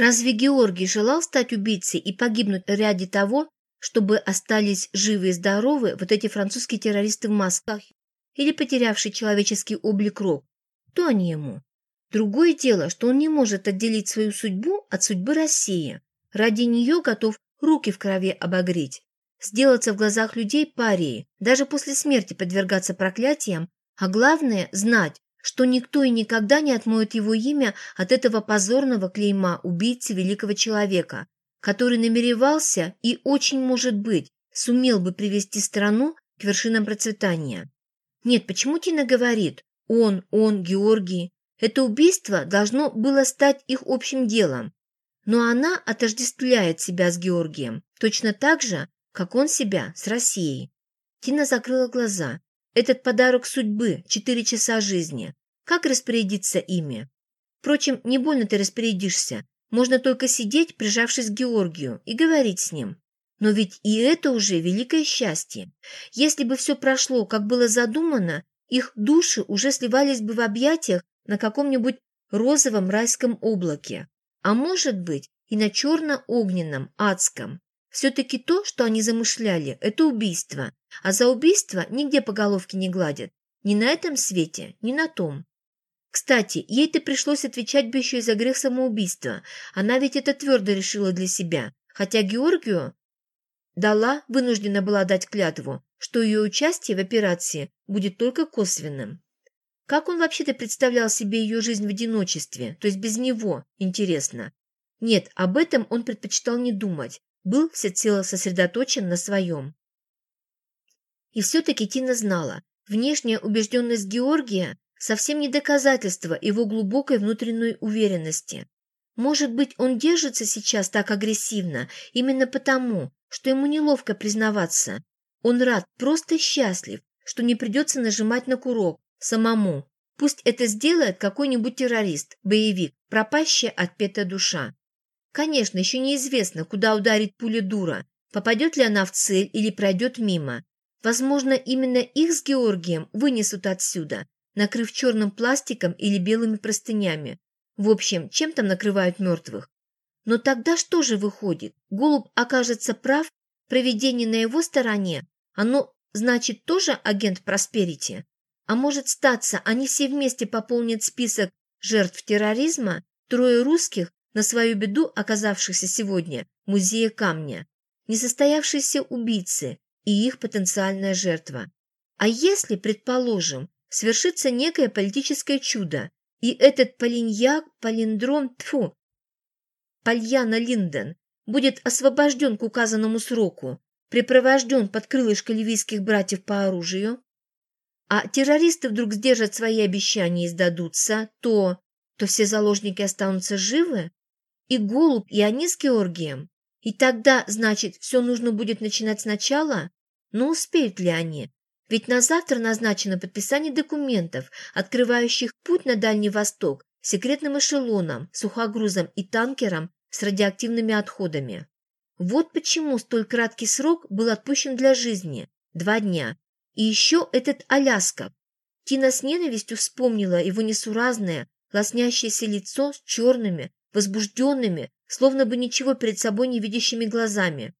Разве Георгий желал стать убийцей и погибнуть ради того, чтобы остались живы и здоровы вот эти французские террористы в масках или потерявший человеческий облик Рок? Кто они ему? Другое дело, что он не может отделить свою судьбу от судьбы России. Ради нее готов руки в крови обогреть, сделаться в глазах людей парией, даже после смерти подвергаться проклятиям, а главное – знать, что никто и никогда не отмоет его имя от этого позорного клейма убийцы великого человека, который намеревался и, очень может быть, сумел бы привести страну к вершинам процветания. Нет, почему Тина говорит «он, он, Георгий»? Это убийство должно было стать их общим делом. Но она отождествляет себя с Георгием, точно так же, как он себя с Россией. Тина закрыла глаза. Этот подарок судьбы, четыре часа жизни. Как распорядиться ими? Впрочем, не больно ты распорядишься. Можно только сидеть, прижавшись к Георгию, и говорить с ним. Но ведь и это уже великое счастье. Если бы все прошло, как было задумано, их души уже сливались бы в объятиях на каком-нибудь розовом райском облаке, а может быть и на черно-огненном, адском. Все-таки то, что они замышляли, это убийство, а за убийство нигде по головке не гладят, ни на этом свете, ни на том. Кстати, ей-то пришлось отвечать бы еще и за грех самоубийства, она ведь это твердо решила для себя, хотя Георгию дала, вынуждена была дать клятву, что ее участие в операции будет только косвенным. Как он вообще-то представлял себе ее жизнь в одиночестве, то есть без него, интересно? Нет, об этом он предпочитал не думать, был всецело сосредоточен на своем. И все-таки Тина знала, внешняя убежденность Георгия совсем не доказательство его глубокой внутренней уверенности. Может быть, он держится сейчас так агрессивно именно потому, что ему неловко признаваться. Он рад, просто счастлив, что не придется нажимать на курок, Самому. Пусть это сделает какой-нибудь террорист, боевик, пропащая отпетая душа. Конечно, еще неизвестно, куда ударит пуля дура, попадет ли она в цель или пройдет мимо. Возможно, именно их с Георгием вынесут отсюда, накрыв черным пластиком или белыми простынями. В общем, чем там накрывают мертвых? Но тогда что же выходит? Голубь окажется прав, проведение на его стороне, оно значит тоже агент Просперити? А может статься, они все вместе пополнят список жертв терроризма, трое русских, на свою беду оказавшихся сегодня в музее камня, несостоявшиеся убийцы и их потенциальная жертва. А если, предположим, свершится некое политическое чудо, и этот полиньяк, полиндром, тфу, Пальяна Линден будет освобожден к указанному сроку, припровожден под крылышко ливийских братьев по оружию, а террористы вдруг сдержат свои обещания и сдадутся, то, то все заложники останутся живы? И Голубь, и они с Георгием? И тогда, значит, все нужно будет начинать сначала? Но успеют ли они? Ведь на завтра назначено подписание документов, открывающих путь на Дальний Восток секретным эшелоном, сухогрузом и танкером с радиоактивными отходами. Вот почему столь краткий срок был отпущен для жизни – два дня, и еще этот Аляска. Тина с ненавистью вспомнила его несуразное, лоснящееся лицо с черными, возбужденными, словно бы ничего перед собой не видящими глазами.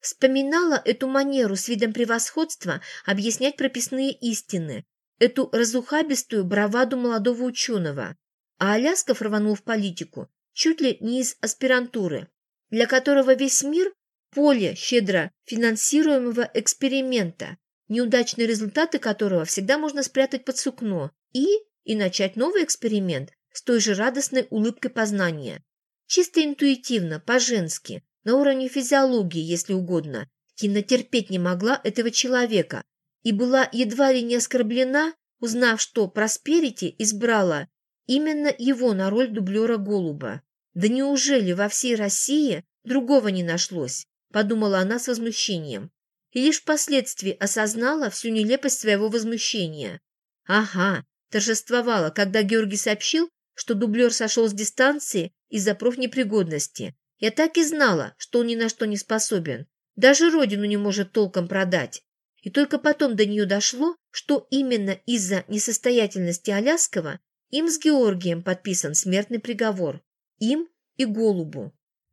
Вспоминала эту манеру с видом превосходства объяснять прописные истины, эту разухабистую браваду молодого ученого. А Алясков рванул в политику чуть ли не из аспирантуры, для которого весь мир – поле щедро финансируемого эксперимента, неудачные результаты которого всегда можно спрятать под сукно и, и начать новый эксперимент с той же радостной улыбкой познания. Чисто интуитивно, по-женски, на уровне физиологии, если угодно, Кина терпеть не могла этого человека и была едва ли не оскорблена, узнав, что Просперити избрала именно его на роль дублера Голуба. Да неужели во всей России другого не нашлось? Подумала она с возмущением и лишь впоследствии осознала всю нелепость своего возмущения. Ага, торжествовала, когда Георгий сообщил, что дублер сошел с дистанции из-за профнепригодности. Я так и знала, что он ни на что не способен. Даже родину не может толком продать. И только потом до нее дошло, что именно из-за несостоятельности Аляскова им с Георгием подписан смертный приговор. Им и Голубу.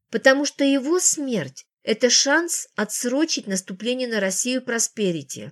Потому что его смерть – это шанс отсрочить наступление на Россию Просперити.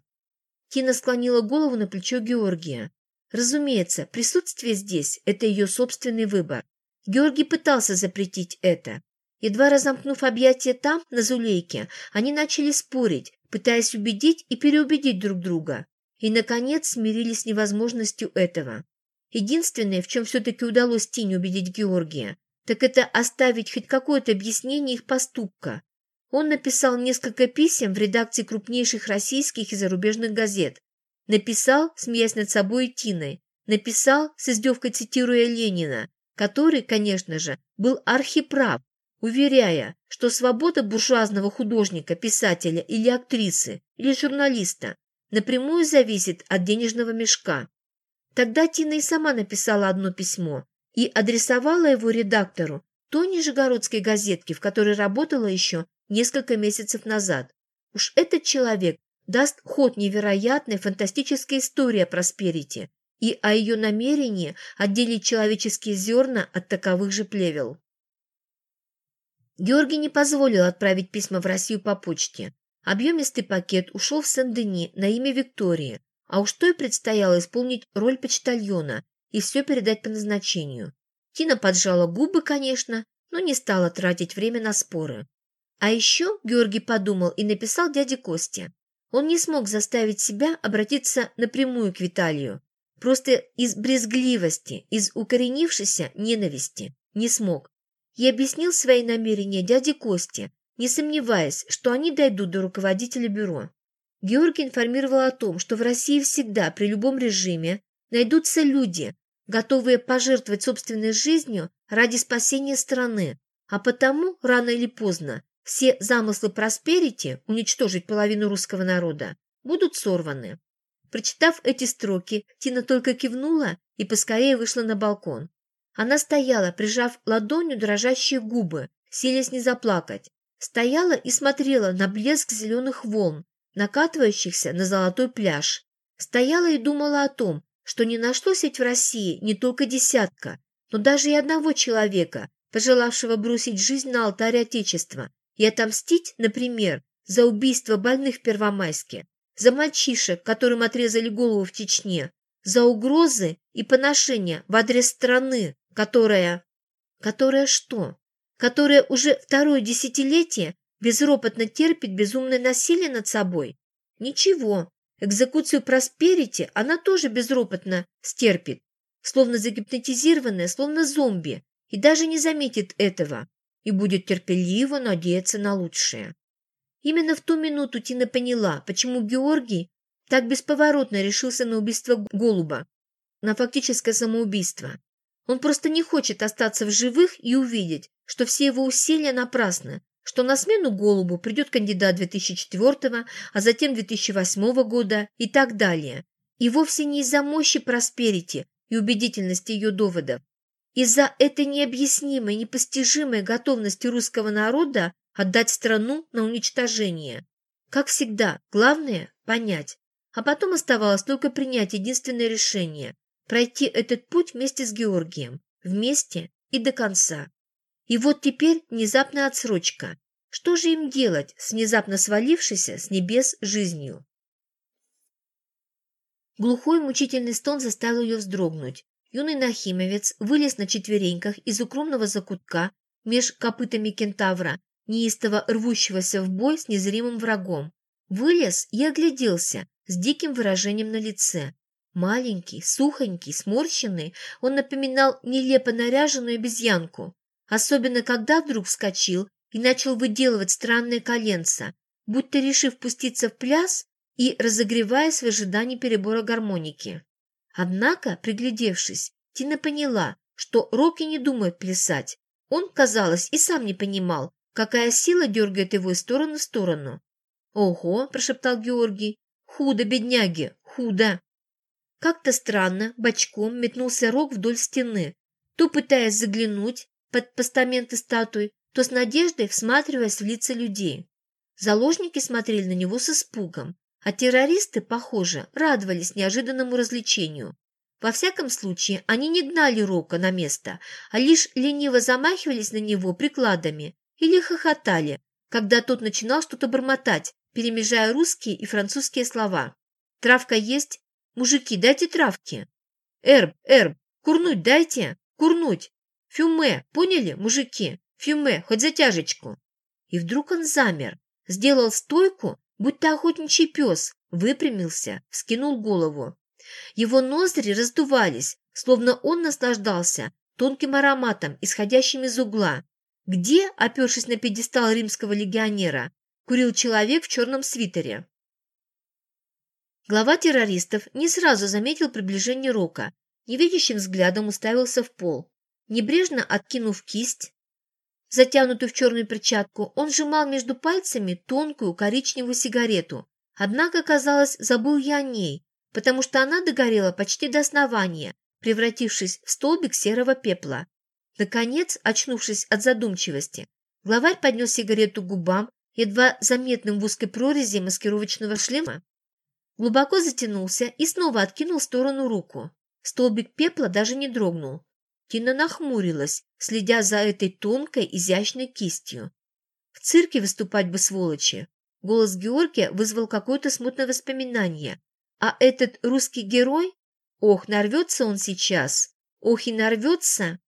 Тина склонила голову на плечо Георгия. Разумеется, присутствие здесь – это ее собственный выбор. Георгий пытался запретить это. Едва разомкнув объятия там, на Зулейке, они начали спорить, пытаясь убедить и переубедить друг друга. И, наконец, смирились с невозможностью этого. Единственное, в чем все-таки удалось Тине убедить Георгия, так это оставить хоть какое-то объяснение их поступка. Он написал несколько писем в редакции крупнейших российских и зарубежных газет. Написал, смеясь над собой Тиной. Написал, с издевкой цитируя Ленина, который, конечно же, был архиправ, уверяя, что свобода буржуазного художника, писателя или актрисы, или журналиста напрямую зависит от денежного мешка. Тогда Тина и сама написала одно письмо и адресовала его редактору той нижегородской газетки, в которой работала еще несколько месяцев назад. Уж этот человек даст ход невероятной фантастической истории о Просперити и о ее намерении отделить человеческие зерна от таковых же плевел. Георгий не позволил отправить письма в Россию по почте. Объемистый пакет ушел в Сен-Дени на имя Виктории, а уж той предстояло исполнить роль почтальона и все передать по назначению. Тина поджала губы, конечно, но не стала тратить время на споры. А еще Георгий подумал и написал дяде Косте. Он не смог заставить себя обратиться напрямую к Виталию. Просто из брезгливости, из укоренившейся ненависти не смог и объяснил свои намерения дяде Косте, не сомневаясь, что они дойдут до руководителя бюро. Георгий информировал о том, что в России всегда, при любом режиме, найдутся люди, готовые пожертвовать собственной жизнью ради спасения страны, а потому, рано или поздно, все замыслы просперити уничтожить половину русского народа будут сорваны. Прочитав эти строки, Тина только кивнула и поскорее вышла на балкон. Она стояла, прижав ладонью дрожащие губы, силясь не заплакать. Стояла и смотрела на блеск зеленых волн, накатывающихся на золотой пляж. Стояла и думала о том, что не нашлось ведь в России не только десятка, но даже и одного человека, пожелавшего бросить жизнь на алтарь Отечества и отомстить, например, за убийство больных в Первомайске, за мальчишек, которым отрезали голову в Чечне, за угрозы и поношения в адрес страны, которая... Которая что? Которая уже второе десятилетие безропотно терпит безумное насилие над собой? Ничего. Экзекуцию Просперити она тоже безропотно стерпит, словно загипнотизированная, словно зомби, и даже не заметит этого, и будет терпеливо надеяться на лучшее. Именно в ту минуту Тина поняла, почему Георгий так бесповоротно решился на убийство Голуба, на фактическое самоубийство. Он просто не хочет остаться в живых и увидеть, что все его усилия напрасны, что на смену Голубу придет кандидат 2004, а затем 2008 года и так далее. И вовсе не из-за мощи Просперити и убедительности ее доводов. Из-за этой необъяснимой, непостижимой готовности русского народа отдать страну на уничтожение. Как всегда, главное – понять. А потом оставалось только принять единственное решение пройти этот путь вместе с Георгием, вместе и до конца. И вот теперь внезапная отсрочка. Что же им делать с внезапно свалившейся с небес жизнью? Глухой мучительный стон заставил ее вздрогнуть. Юный нахимовец вылез на четвереньках из укромного закутка меж копытами кентавра, неистово рвущегося в бой с незримым врагом. Вылез и огляделся с диким выражением на лице. Маленький, сухонький, сморщенный, он напоминал нелепо наряженную обезьянку, особенно когда вдруг вскочил и начал выделывать странные коленца, будто решив пуститься в пляс и разогреваясь в ожидании перебора гармоники. Однако, приглядевшись, Тина поняла, что Рокки не думает плясать. Он, казалось, и сам не понимал, какая сила дергает его из стороны в сторону. «Ого!» – прошептал Георгий. «Худо, бедняги, худо!» Как-то странно, бочком метнулся Рок вдоль стены, то пытаясь заглянуть под постаменты статуи, то с надеждой всматриваясь в лица людей. Заложники смотрели на него с испугом, а террористы, похоже, радовались неожиданному развлечению. Во всяком случае, они не гнали Рока на место, а лишь лениво замахивались на него прикладами или хохотали, когда тот начинал что-то бормотать, перемежая русские и французские слова. «Травка есть? Мужики, дайте травки!» «Эрб, эрб, курнуть дайте! Курнуть! Фюме, поняли, мужики? Фюме, хоть затяжечку!» И вдруг он замер, сделал стойку, будто охотничий пес, выпрямился, вскинул голову. Его ноздри раздувались, словно он наслаждался тонким ароматом, исходящим из угла, где, опершись на пьедестал римского легионера, курил человек в черном свитере. Глава террористов не сразу заметил приближение Рока, невидящим взглядом уставился в пол. Небрежно откинув кисть, затянутую в черную перчатку, он сжимал между пальцами тонкую коричневую сигарету. Однако, казалось, забыл я о ней, потому что она догорела почти до основания, превратившись в столбик серого пепла. Наконец, очнувшись от задумчивости, главарь поднес сигарету к губам, едва заметным в узкой прорези маскировочного шлема, глубоко затянулся и снова откинул в сторону руку. Столбик пепла даже не дрогнул. Тина нахмурилась, следя за этой тонкой, изящной кистью. В цирке выступать бы сволочи. Голос Георгия вызвал какое-то смутное воспоминание. А этот русский герой? Ох, нарвется он сейчас! Ох и нарвется!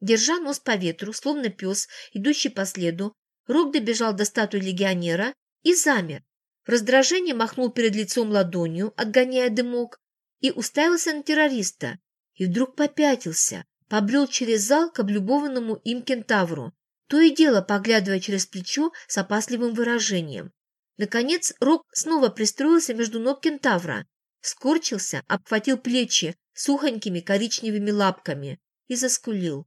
Держа нос по ветру, словно пес, идущий по следу, Рок добежал до статуи легионера и замер. В раздражении махнул перед лицом ладонью, отгоняя дымок, и уставился на террориста. И вдруг попятился, побрел через зал к облюбованному им кентавру, то и дело поглядывая через плечо с опасливым выражением. Наконец Рок снова пристроился между ног кентавра, скорчился, обхватил плечи сухонькими коричневыми лапками и заскулил.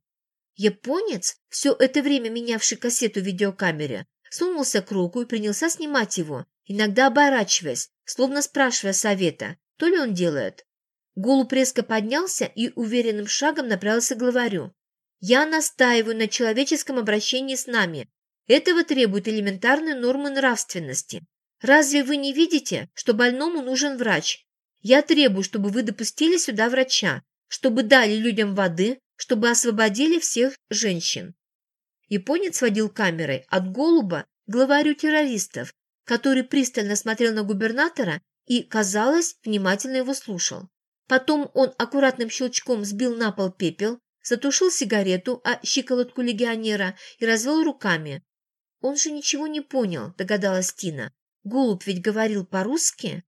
Японец, все это время менявший кассету в видеокамере, сунулся к Року и принялся снимать его, иногда оборачиваясь, словно спрашивая совета, то ли он делает. Голуб резко поднялся и уверенным шагом направился к главарю. «Я настаиваю на человеческом обращении с нами. Этого требуют элементарные нормы нравственности. Разве вы не видите, что больному нужен врач? Я требую, чтобы вы допустили сюда врача, чтобы дали людям воды, чтобы освободили всех женщин. Японец водил камерой от голуба к главарю террористов, который пристально смотрел на губернатора и, казалось, внимательно его слушал. Потом он аккуратным щелчком сбил на пол пепел, затушил сигарету о щиколотку легионера и развел руками. «Он же ничего не понял», – догадалась Тина. «Голубь ведь говорил по-русски?»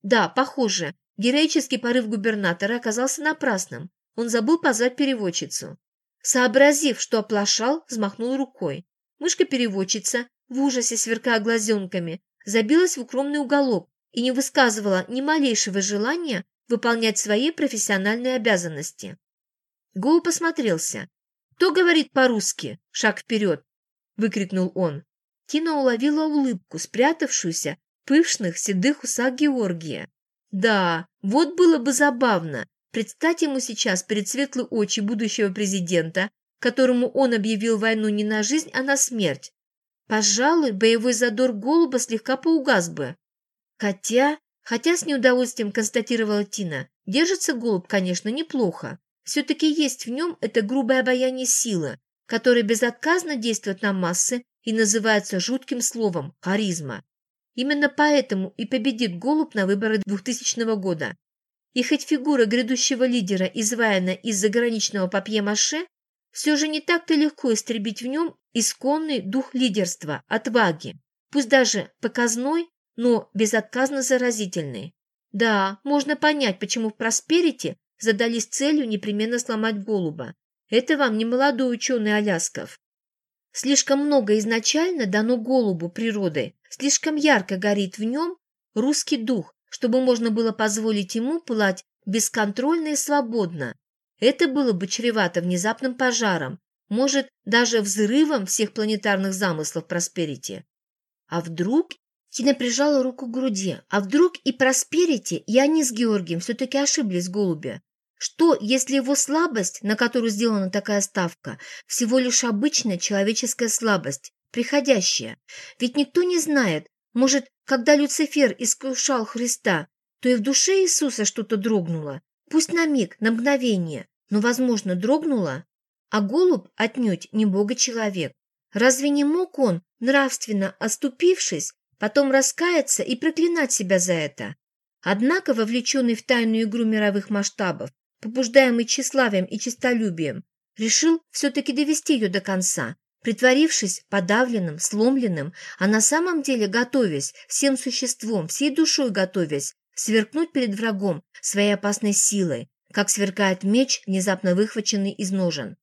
«Да, похоже. Героический порыв губернатора оказался напрасным. Он забыл позвать переводчицу. Сообразив, что оплошал, взмахнул рукой. Мышка-переводчица, в ужасе сверкая глазенками, забилась в укромный уголок и не высказывала ни малейшего желания выполнять свои профессиональные обязанности. Гоу посмотрелся. «Кто говорит по-русски? Шаг вперед!» – выкрикнул он. Тина уловила улыбку, спрятавшуюся в пышных седых усах Георгия. «Да, вот было бы забавно, Представьте ему сейчас перед светлые очи будущего президента, которому он объявил войну не на жизнь, а на смерть. Пожалуй, боевой задор голуба слегка поугас бы. Хотя, хотя с неудовольствием констатировала Тина, держится голубь, конечно, неплохо. Все-таки есть в нем это грубое обаяние силы, которое безотказно действует на массы и называется жутким словом «харизма». Именно поэтому и победит голубь на выборах 2000 года. И хоть фигура грядущего лидера изваяна из заграничного папье-маше, все же не так-то легко истребить в нем исконный дух лидерства, отваги, пусть даже показной, но безотказно заразительный. Да, можно понять, почему в Просперити задались целью непременно сломать голуба. Это вам не молодой ученый Алясков. Слишком много изначально дано голубу природой, слишком ярко горит в нем русский дух, чтобы можно было позволить ему пылать бесконтрольно и свободно. Это было бы чревато внезапным пожаром, может, даже взрывом всех планетарных замыслов Просперити. А вдруг... Тина прижала руку к груди. А вдруг и Просперити, и они с Георгием все-таки ошиблись, голубя? Что, если его слабость, на которую сделана такая ставка, всего лишь обычная человеческая слабость, приходящая? Ведь никто не знает, может, когда Люцифер искушал Христа, то и в душе Иисуса что-то дрогнуло, пусть на миг, на мгновение, но, возможно, дрогнула. А голубь отнюдь не бога-человек. Разве не мог он, нравственно оступившись, потом раскаяться и проклинать себя за это? Однако, вовлеченный в тайную игру мировых масштабов, побуждаемый тщеславием и честолюбием, решил все-таки довести ее до конца, притворившись подавленным, сломленным, а на самом деле готовясь, всем существом, всей душой готовясь, сверкнуть перед врагом своей опасной силой, как сверкает меч, внезапно выхваченный из ножен.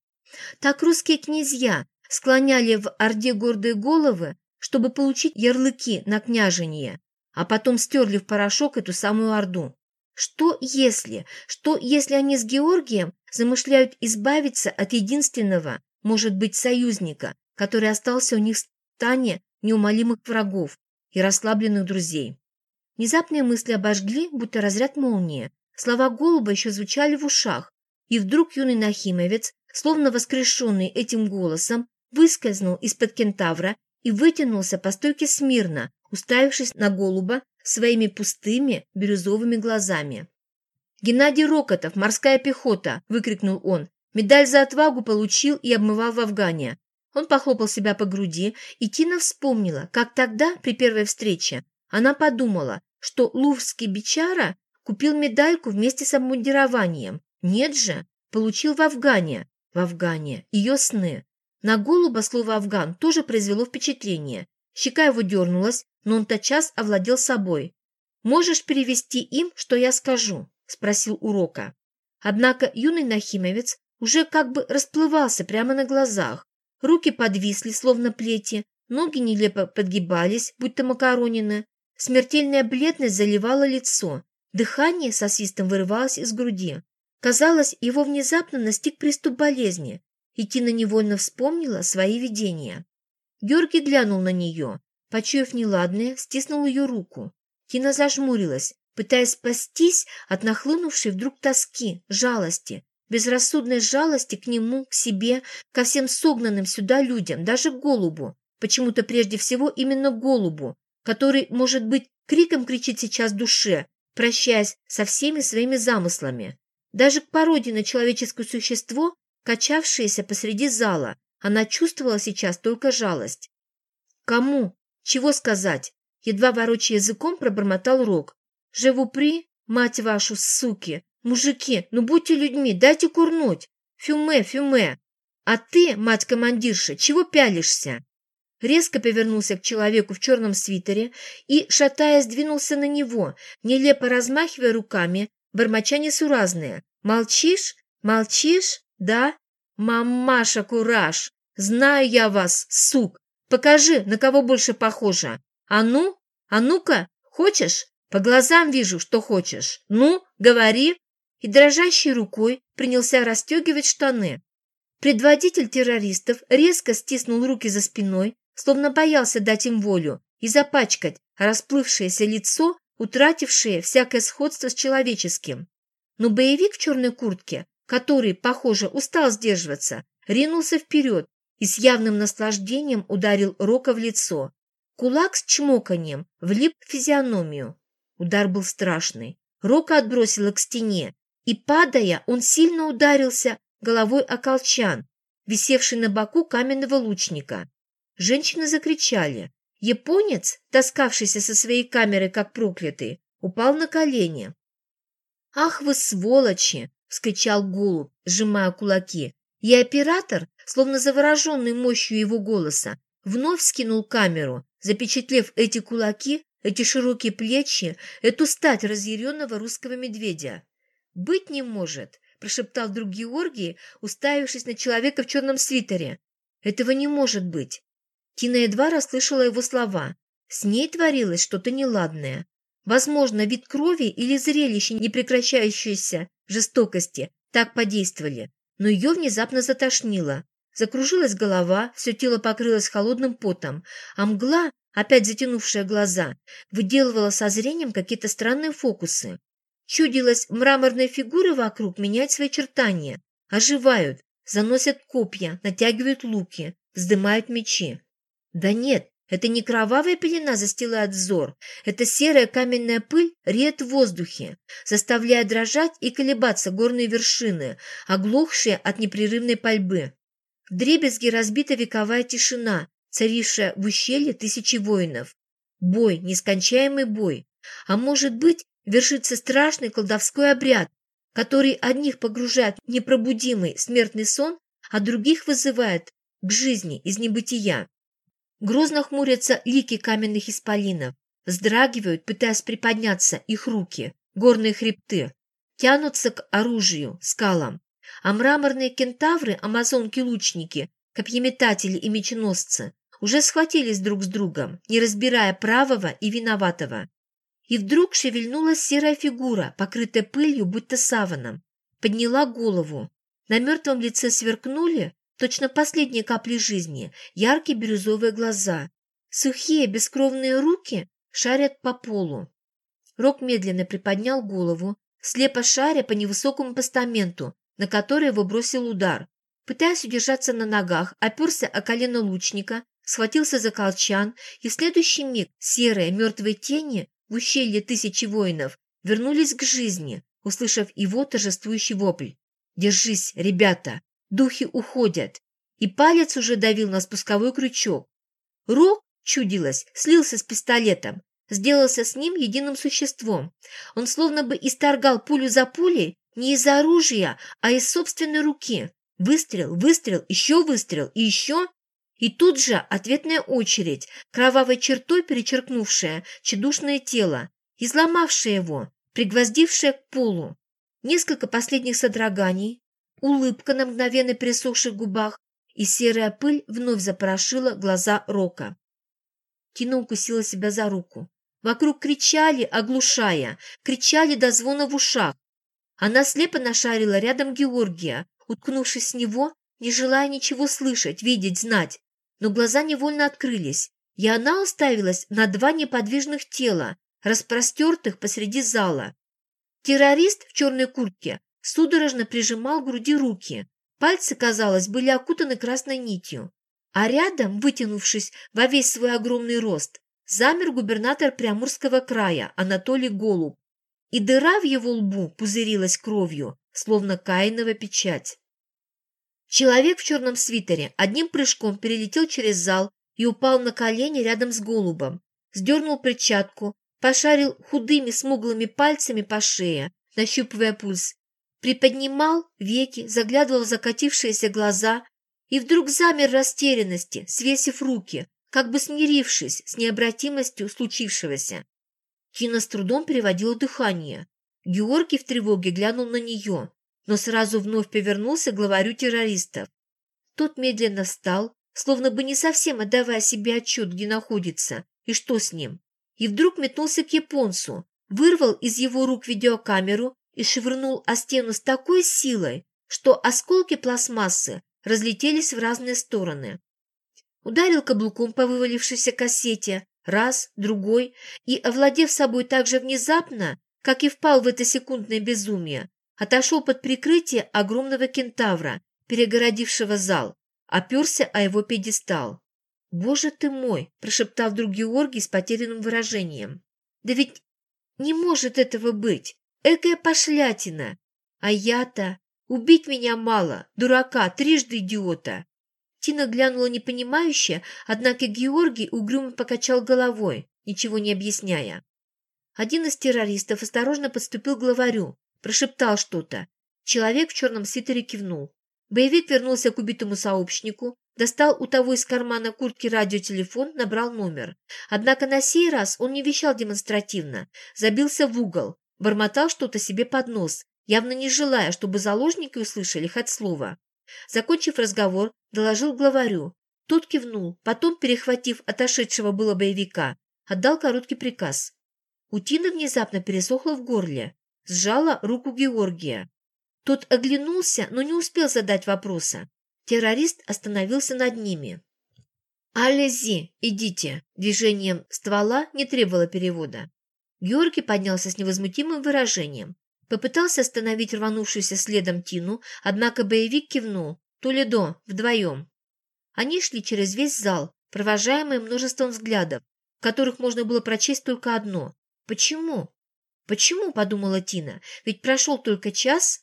Так русские князья склоняли в Орде гордые головы, чтобы получить ярлыки на княжение, а потом стерли в порошок эту самую Орду. Что если, что если они с Георгием замышляют избавиться от единственного, может быть, союзника, который остался у них в стане неумолимых врагов и расслабленных друзей? Внезапные мысли обожгли, будто разряд молнии. Слова голуба еще звучали в ушах, и вдруг юный нахимовец, словно воскрешенный этим голосом, выскользнул из-под кентавра и вытянулся по стойке смирно, уставившись на голуба своими пустыми бирюзовыми глазами. «Геннадий Рокотов, морская пехота!» – выкрикнул он. «Медаль за отвагу получил и обмывал в Афгане». Он похлопал себя по груди, и Тина вспомнила, как тогда, при первой встрече, она подумала, что лувский бичара купил медальку вместе с обмундированием. Нет же, получил в Афгане. В Афгане. Ее сны. На голуба слово «афган» тоже произвело впечатление. Щека его дернулась, но он тотчас овладел собой. «Можешь перевести им, что я скажу?» – спросил урока. Однако юный нахимовец уже как бы расплывался прямо на глазах. Руки подвисли, словно плети, ноги нелепо подгибались, будто макаронины. Смертельная бледность заливала лицо. Дыхание со свистом вырывалось из груди. Казалось, его внезапно настиг приступ болезни, и Тина невольно вспомнила свои видения. Георгий глянул на нее. Почуяв неладное, стиснул ее руку. Тина зажмурилась, пытаясь спастись от нахлынувшей вдруг тоски, жалости, безрассудной жалости к нему, к себе, ко всем согнанным сюда людям, даже к голубу. Почему-то прежде всего именно голубу, который, может быть, криком кричит сейчас душе, прощаясь со всеми своими замыслами. Даже к пародии на человеческое существо, качавшееся посреди зала, она чувствовала сейчас только жалость. «Кому? Чего сказать?» Едва ворочая языком, пробормотал Рок. «Живу при, мать вашу, суки! Мужики, ну будьте людьми, дайте курнуть! Фюме, фюме! А ты, мать командирша, чего пялишься?» Резко повернулся к человеку в черном свитере и, шатаясь, двинулся на него, нелепо размахивая руками, бормоча несуразные. «Молчишь? Молчишь? Да? Мамаша Кураж! Знаю я вас, сук! Покажи, на кого больше похоже. А ну? А ну-ка, хочешь? По глазам вижу, что хочешь. Ну, говори!» И дрожащей рукой принялся расстегивать штаны. Предводитель террористов резко стиснул руки за спиной, словно боялся дать им волю и запачкать расплывшееся лицо, утратившее всякое сходство с человеческим. Но боевик в черной куртке, который, похоже, устал сдерживаться, ринулся вперед и с явным наслаждением ударил Рока в лицо. Кулак с чмоканием влип в физиономию. Удар был страшный. Рока отбросило к стене, и, падая, он сильно ударился головой о колчан, висевший на боку каменного лучника. Женщины закричали. Японец, таскавшийся со своей камерой как проклятый, упал на колени. «Ах вы сволочи!» — вскричал голубь, сжимая кулаки. И оператор, словно завороженный мощью его голоса, вновь скинул камеру, запечатлев эти кулаки, эти широкие плечи, эту стать разъяренного русского медведя. «Быть не может!» — прошептал друг Георгий, уставившись на человека в черном свитере. «Этого не может быть!» Тина едва расслышала его слова. С ней творилось что-то неладное. Возможно, вид крови или зрелище непрекращающейся жестокости так подействовали, но ее внезапно затошнило. Закружилась голова, все тело покрылось холодным потом, а мгла, опять затянувшая глаза, выделывала со зрением какие-то странные фокусы. Чудилось, мраморные фигуры вокруг меняют свои чертания, оживают, заносят копья, натягивают луки, вздымают мечи. Да нет, Это не кровавая пелена застилает взор, это серая каменная пыль реет в воздухе, заставляя дрожать и колебаться горные вершины, оглохшие от непрерывной пальбы. В дребезги разбита вековая тишина, царившая в ущелье тысячи воинов. Бой, нескончаемый бой. А может быть, вершится страшный колдовской обряд, который одних погружает в непробудимый смертный сон, а других вызывает к жизни из небытия. Грозно хмурятся лики каменных исполинов, вздрагивают, пытаясь приподняться их руки, горные хребты, тянутся к оружию, скалам, а мраморные кентавры, амазонки-лучники, копьеметатели и меченосцы уже схватились друг с другом, не разбирая правого и виноватого. И вдруг шевельнулась серая фигура, покрытая пылью, будто саваном. Подняла голову. На мертвом лице сверкнули, точно последние капли жизни, яркие бирюзовые глаза. Сухие, бескровные руки шарят по полу. Рок медленно приподнял голову, слепо шаря по невысокому постаменту, на который его бросил удар. Пытаясь удержаться на ногах, оперся о колено лучника, схватился за колчан, и в следующий миг серые мертвые тени в ущелье тысячи воинов вернулись к жизни, услышав его торжествующий вопль. «Держись, ребята! Духи уходят!» И палец уже давил на спусковой крючок. Рок, чудилось, слился с пистолетом, сделался с ним единым существом. Он словно бы исторгал пулю за пулей не из оружия, а из собственной руки. Выстрел, выстрел, еще выстрел и еще. И тут же ответная очередь, кровавой чертой перечеркнувшая чедушное тело, изломавшая его, пригвоздившая к полу. Несколько последних содроганий, улыбка на мгновенно пересохших губах, и серая пыль вновь запорошила глаза Рока. Тина укусила себя за руку. Вокруг кричали, оглушая, кричали до звона в ушах. Она слепо нашарила рядом Георгия, уткнувшись в него, не желая ничего слышать, видеть, знать но глаза невольно открылись, и она уставилась на два неподвижных тела, распростертых посреди зала. Террорист в черной куртке судорожно прижимал к груди руки. Пальцы, казалось, были окутаны красной нитью. А рядом, вытянувшись во весь свой огромный рост, замер губернатор Приамурского края Анатолий Голуб. И дыра в его лбу пузырилась кровью, словно каинова печать. Человек в черном свитере одним прыжком перелетел через зал и упал на колени рядом с голубом, сдернул перчатку, пошарил худыми смуглыми пальцами по шее, нащупывая пульс, приподнимал веки, заглядывал в закатившиеся глаза и вдруг замер в растерянности, свесив руки, как бы смирившись с необратимостью случившегося. Кина с трудом переводила дыхание. Георгий в тревоге глянул на нее но сразу вновь повернулся к главарю террористов. Тот медленно встал, словно бы не совсем отдавая себе отчет, где находится и что с ним, и вдруг метнулся к японцу, вырвал из его рук видеокамеру и швырнул о стену с такой силой, что осколки пластмассы разлетелись в разные стороны. Ударил каблуком по вывалившейся кассете, раз, другой, и, овладев собой так же внезапно, как и впал в это секундное безумие, отошел под прикрытие огромного кентавра, перегородившего зал, оперся о его пьедестал. «Боже ты мой!» – прошептал вдруг Георгий с потерянным выражением. «Да ведь не может этого быть! Экая пошлятина! А я-то... Убить меня мало, дурака, трижды идиота!» Тина глянула непонимающе, однако Георгий угрюмо покачал головой, ничего не объясняя. Один из террористов осторожно подступил к главарю, прошептал что-то. Человек в черном свитере кивнул. Боевик вернулся к убитому сообщнику, достал у того из кармана куртки радиотелефон, набрал номер. Однако на сей раз он не вещал демонстративно, забился в угол, бормотал что-то себе под нос, явно не желая, чтобы заложники услышали хоть слово. Закончив разговор, доложил главарю. Тот кивнул, потом, перехватив отошедшего было боевика, отдал короткий приказ. У Тины внезапно пересохло в горле сжала руку Георгия. Тот оглянулся, но не успел задать вопроса. Террорист остановился над ними. «Алези, идите!» Движением ствола не требовало перевода. Георгий поднялся с невозмутимым выражением. Попытался остановить рванувшуюся следом Тину, однако боевик кивнул. Толедо, вдвоем. Они шли через весь зал, провожаемая множеством взглядов, в которых можно было прочесть только одно. «Почему?» «Почему?» – подумала Тина. «Ведь прошел только час».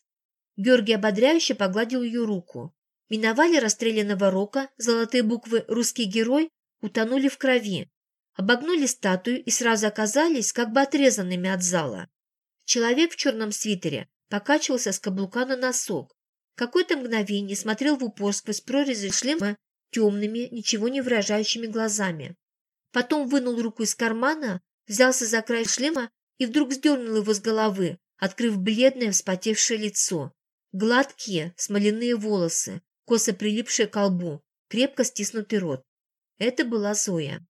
Георгий ободряюще погладил ее руку. Миновали расстрелянного рока, золотые буквы «Русский герой» утонули в крови. Обогнули статую и сразу оказались как бы отрезанными от зала. Человек в черном свитере покачивался с каблука на носок. Какое-то мгновение смотрел в упор сквозь прорезы шлема темными, ничего не выражающими глазами. Потом вынул руку из кармана, взялся за край шлема и вдруг сдернул его с головы, открыв бледное вспотевшее лицо. Гладкие, смоляные волосы, косо прилипшие к лбу, крепко стиснутый рот. Это была Зоя.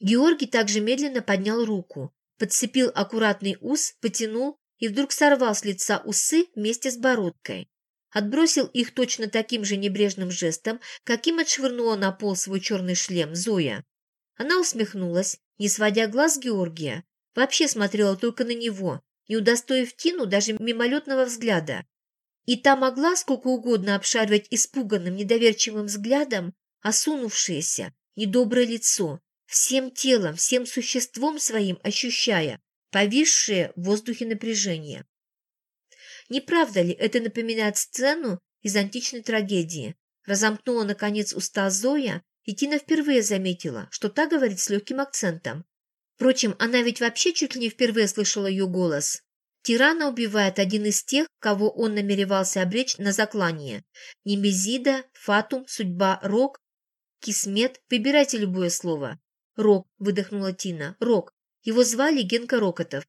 Георгий также медленно поднял руку, подцепил аккуратный ус, потянул и вдруг сорвал с лица усы вместе с бородкой. Отбросил их точно таким же небрежным жестом, каким отшвырнула на пол свой черный шлем Зоя. Она усмехнулась, не сводя глаз Георгия, вообще смотрела только на него, не удостоив Тину даже мимолетного взгляда. И та могла сколько угодно обшаривать испуганным, недоверчивым взглядом осунувшееся, недоброе лицо, всем телом, всем существом своим ощущая повисшее в воздухе напряжение. Не правда ли это напоминает сцену из античной трагедии? Разомкнула, наконец, уста Зоя, и Тина впервые заметила, что та говорит с легким акцентом. Впрочем, она ведь вообще чуть ли не впервые слышала ее голос. Тирана убивает один из тех, кого он намеревался обречь на заклание. Немезида, Фатум, Судьба, Рок, Кисмет, выбирайте любое слово. Рок, выдохнула Тина, Рок. Его звали Генка Рокотов.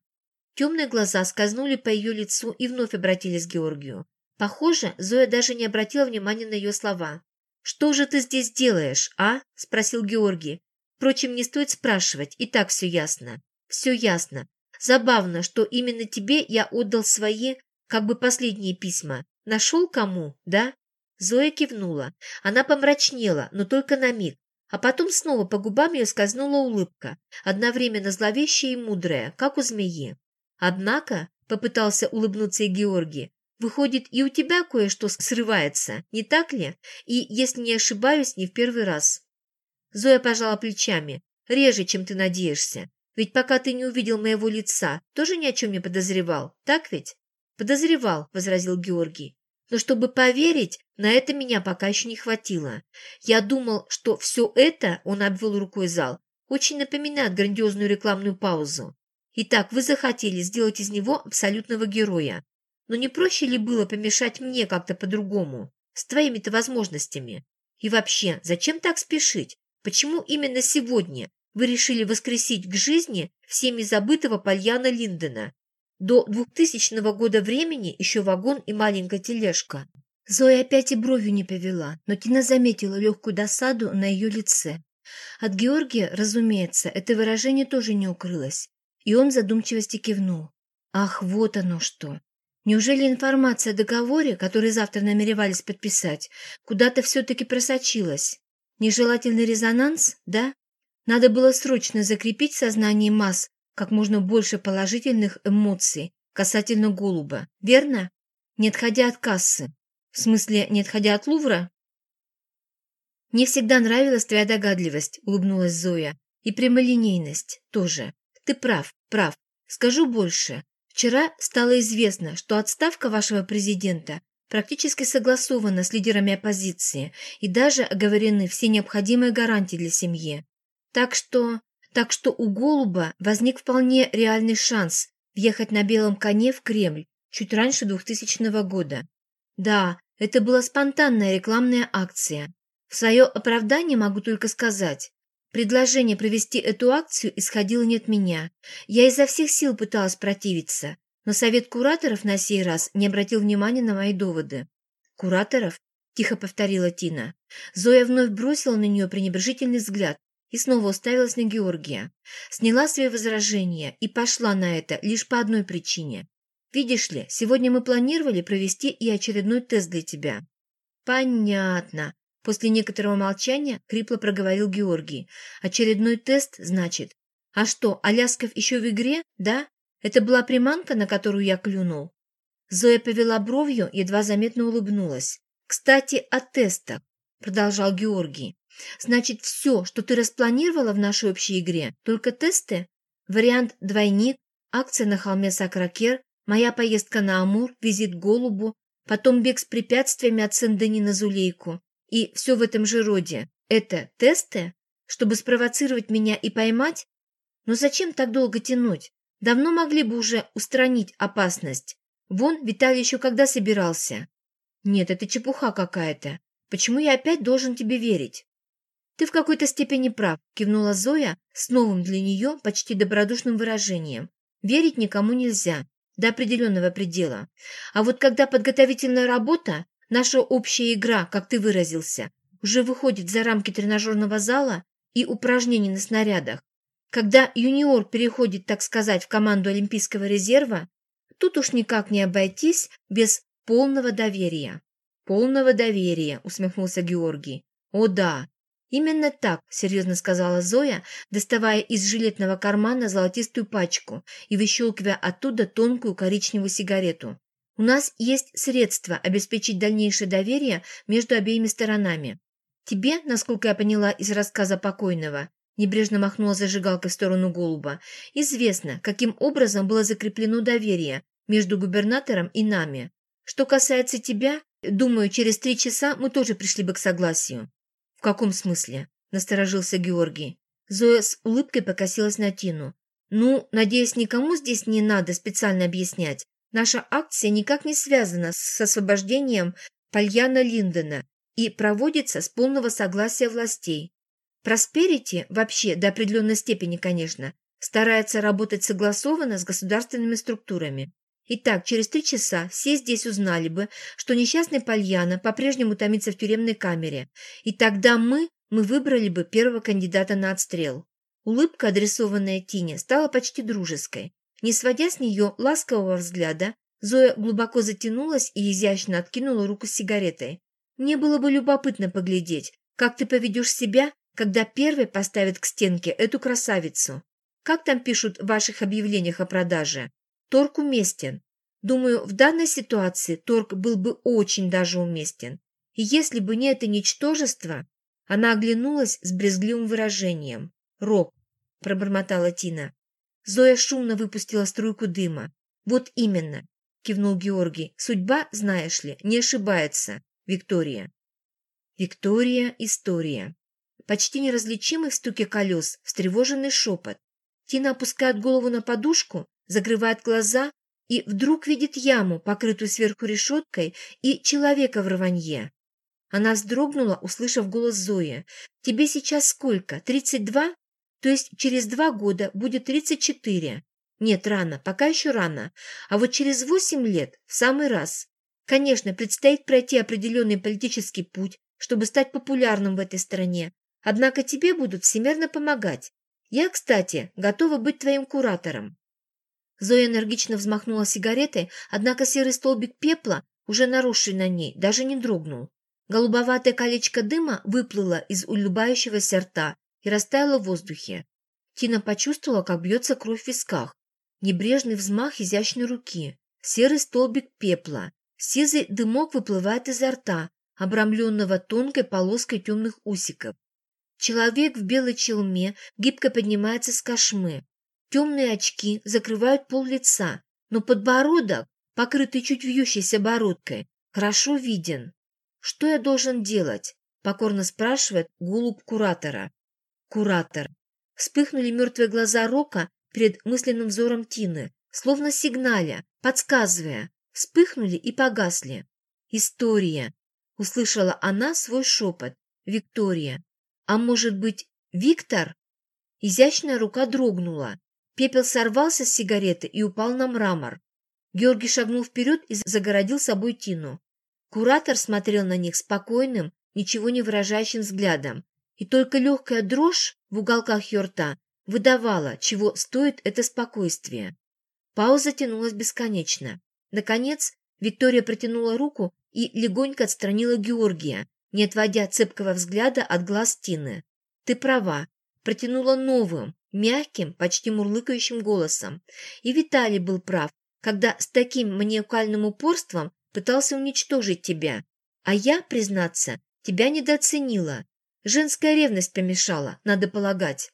Темные глаза скользнули по ее лицу и вновь обратились к Георгию. Похоже, Зоя даже не обратила внимания на ее слова. «Что же ты здесь делаешь, а?» – спросил Георгий. Впрочем, не стоит спрашивать, и так все ясно. Все ясно. Забавно, что именно тебе я отдал свои, как бы последние письма. Нашел кому, да? Зоя кивнула. Она помрачнела, но только на миг. А потом снова по губам ее скользнула улыбка, одновременно зловещая и мудрая, как у змеи. Однако, попытался улыбнуться и Георгий, выходит, и у тебя кое-что срывается, не так ли? И, если не ошибаюсь, не в первый раз. Зоя пожала плечами. Реже, чем ты надеешься. Ведь пока ты не увидел моего лица, тоже ни о чем не подозревал, так ведь? Подозревал, возразил Георгий. Но чтобы поверить, на это меня пока еще не хватило. Я думал, что все это, он обвел рукой зал, очень напоминает грандиозную рекламную паузу. Итак, вы захотели сделать из него абсолютного героя. Но не проще ли было помешать мне как-то по-другому, с твоими-то возможностями? И вообще, зачем так спешить? Почему именно сегодня вы решили воскресить к жизни всеми забытого Пальяна Линдена? До двухтысячного года времени еще вагон и маленькая тележка. Зоя опять и бровью не повела, но Тина заметила легкую досаду на ее лице. От Георгия, разумеется, это выражение тоже не укрылось, и он в задумчивости кивнул. Ах, вот оно что! Неужели информация о договоре, который завтра намеревались подписать, куда-то все-таки просочилась? Нежелательный резонанс, да? Надо было срочно закрепить в сознании масс как можно больше положительных эмоций касательно голуба, верно? Не отходя от кассы. В смысле, не отходя от Лувра? Мне всегда нравилась твоя догадливость, улыбнулась Зоя. И прямолинейность тоже. Ты прав, прав. Скажу больше. Вчера стало известно, что отставка вашего президента практически согласована с лидерами оппозиции и даже оговорены все необходимые гарантии для семьи. Так что так что у Голуба возник вполне реальный шанс въехать на белом коне в Кремль чуть раньше 2000 года. Да, это была спонтанная рекламная акция. В свое оправдание могу только сказать. Предложение провести эту акцию исходило не от меня. Я изо всех сил пыталась противиться, но совет кураторов на сей раз не обратил внимания на мои доводы. «Кураторов?» – тихо повторила Тина. Зоя вновь бросила на нее пренебрежительный взгляд, и снова уставилась на Георгия. Сняла свои возражения и пошла на это лишь по одной причине. «Видишь ли, сегодня мы планировали провести и очередной тест для тебя». «Понятно», – после некоторого молчания крипло проговорил Георгий. «Очередной тест, значит? А что, Алясков еще в игре, да? Это была приманка, на которую я клюнул?» Зоя повела бровью, едва заметно улыбнулась. «Кстати, о тестах», – продолжал Георгий. Значит, все, что ты распланировала в нашей общей игре, только тесты? Вариант «двойник», акция на холме Сакракер, моя поездка на Амур, визит Голубу, потом бег с препятствиями от Сен-Дени на Зулейку. И все в этом же роде. Это тесты? Чтобы спровоцировать меня и поймать? Но зачем так долго тянуть? Давно могли бы уже устранить опасность. Вон, Виталий еще когда собирался? Нет, это чепуха какая-то. Почему я опять должен тебе верить? Ты в какой-то степени прав, кивнула Зоя с новым для нее почти добродушным выражением. Верить никому нельзя, до определенного предела. А вот когда подготовительная работа, наша общая игра, как ты выразился, уже выходит за рамки тренажерного зала и упражнений на снарядах, когда юниор переходит, так сказать, в команду Олимпийского резерва, тут уж никак не обойтись без полного доверия. Полного доверия, усмехнулся Георгий. О да, именно так, серьезно сказала Зоя, доставая из жилетного кармана золотистую пачку и выщелкивая оттуда тонкую коричневую сигарету. У нас есть средства обеспечить дальнейшее доверие между обеими сторонами. Тебе, насколько я поняла из рассказа покойного, Небрежно махнула зажигалкой в сторону голуба. «Известно, каким образом было закреплено доверие между губернатором и нами. Что касается тебя, думаю, через три часа мы тоже пришли бы к согласию». «В каком смысле?» – насторожился Георгий. Зоя с улыбкой покосилась на Тину. «Ну, надеюсь, никому здесь не надо специально объяснять. Наша акция никак не связана с освобождением Пальяна Линдона и проводится с полного согласия властей. Просперити вообще, до определенной степени, конечно, старается работать согласованно с государственными структурами. Итак, через три часа все здесь узнали бы, что несчастный Пальяна по-прежнему томится в тюремной камере, и тогда мы, мы выбрали бы первого кандидата на отстрел. Улыбка, адресованная Тине, стала почти дружеской. Не сводя с нее ласкового взгляда, Зоя глубоко затянулась и изящно откинула руку с сигаретой. «Мне было бы любопытно поглядеть, как ты поведешь себя, когда первый поставит к стенке эту красавицу. Как там пишут в ваших объявлениях о продаже? Торг уместен. Думаю, в данной ситуации торг был бы очень даже уместен. И если бы не это ничтожество... Она оглянулась с брезгливым выражением. «Рок», – пробормотала Тина. Зоя шумно выпустила струйку дыма. «Вот именно», – кивнул Георгий. «Судьба, знаешь ли, не ошибается, Виктория». Виктория – история. Почти неразличимый в стуке колес, встревоженный шепот. Тина опускает голову на подушку, закрывает глаза и вдруг видит яму, покрытую сверху решеткой, и человека в рванье. Она вздрогнула, услышав голос Зои. «Тебе сейчас сколько? Тридцать два? То есть через два года будет тридцать четыре. Нет, рано, пока еще рано. А вот через восемь лет в самый раз. Конечно, предстоит пройти определенный политический путь, чтобы стать популярным в этой стране, Однако тебе будут всемерно помогать. Я, кстати, готова быть твоим куратором». Зоя энергично взмахнула сигаретой, однако серый столбик пепла, уже наросший на ней, даже не дрогнул. Голубоватое колечко дыма выплыло из улыбающегося рта и растаяло в воздухе. Тина почувствовала, как бьется кровь в висках. Небрежный взмах изящной руки. Серый столбик пепла. Сизый дымок выплывает изо рта, обрамленного тонкой полоской темных усиков. Человек в белой челме гибко поднимается с кошмы. Темные очки закрывают пол лица, но подбородок, покрытый чуть вьющейся бородкой, хорошо виден. «Что я должен делать?» – покорно спрашивает голубь куратора. Куратор. Вспыхнули мертвые глаза Рока перед мысленным взором Тины, словно сигналя, подсказывая. Вспыхнули и погасли. «История!» – услышала она свой шепот. «Виктория!» А может быть, Виктор? Изящная рука дрогнула. Пепел сорвался с сигареты и упал на мрамор. Георгий шагнул вперед и загородил собой Тину. Куратор смотрел на них спокойным, ничего не выражающим взглядом. И только легкая дрожь в уголках ее рта выдавала, чего стоит это спокойствие. Пауза тянулась бесконечно. Наконец, Виктория протянула руку и легонько отстранила Георгия, не отводя цепкого взгляда от глаз Тины. «Ты права», протянула новым, мягким, почти мурлыкающим голосом. И Виталий был прав, когда с таким маниакальным упорством пытался уничтожить тебя. А я, признаться, тебя недооценила. Женская ревность помешала, надо полагать.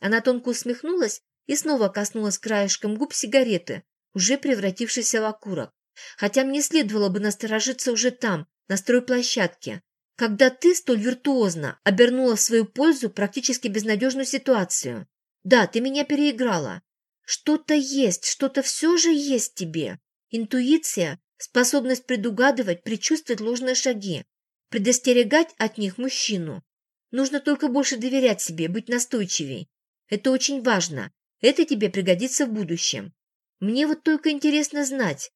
Она тонко усмехнулась и снова коснулась краешком губ сигареты, уже превратившейся в окурок. Хотя мне следовало бы насторожиться уже там, на стройплощадке, когда ты столь виртуозно обернула в свою пользу практически безнадежную ситуацию. Да, ты меня переиграла. Что-то есть, что-то все же есть тебе. Интуиция, способность предугадывать, предчувствовать ложные шаги, предостерегать от них мужчину. Нужно только больше доверять себе, быть настойчивей. Это очень важно. Это тебе пригодится в будущем. Мне вот только интересно знать.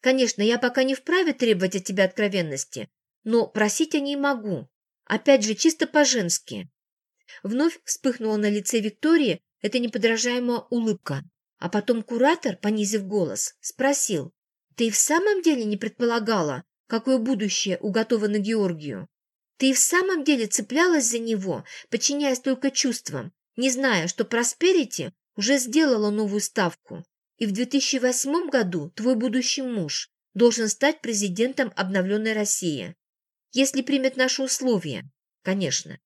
Конечно, я пока не вправе требовать от тебя откровенности, но просить о ней могу. Опять же, чисто по-женски. Вновь вспыхнула на лице Виктории эта неподражаемая улыбка. А потом куратор, понизив голос, спросил, «Ты и в самом деле не предполагала, какое будущее уготовано Георгию? Ты и в самом деле цеплялась за него, подчиняясь только чувствам, не зная, что Просперити уже сделала новую ставку, и в 2008 году твой будущий муж должен стать президентом обновленной России. Если примет наши условия, конечно.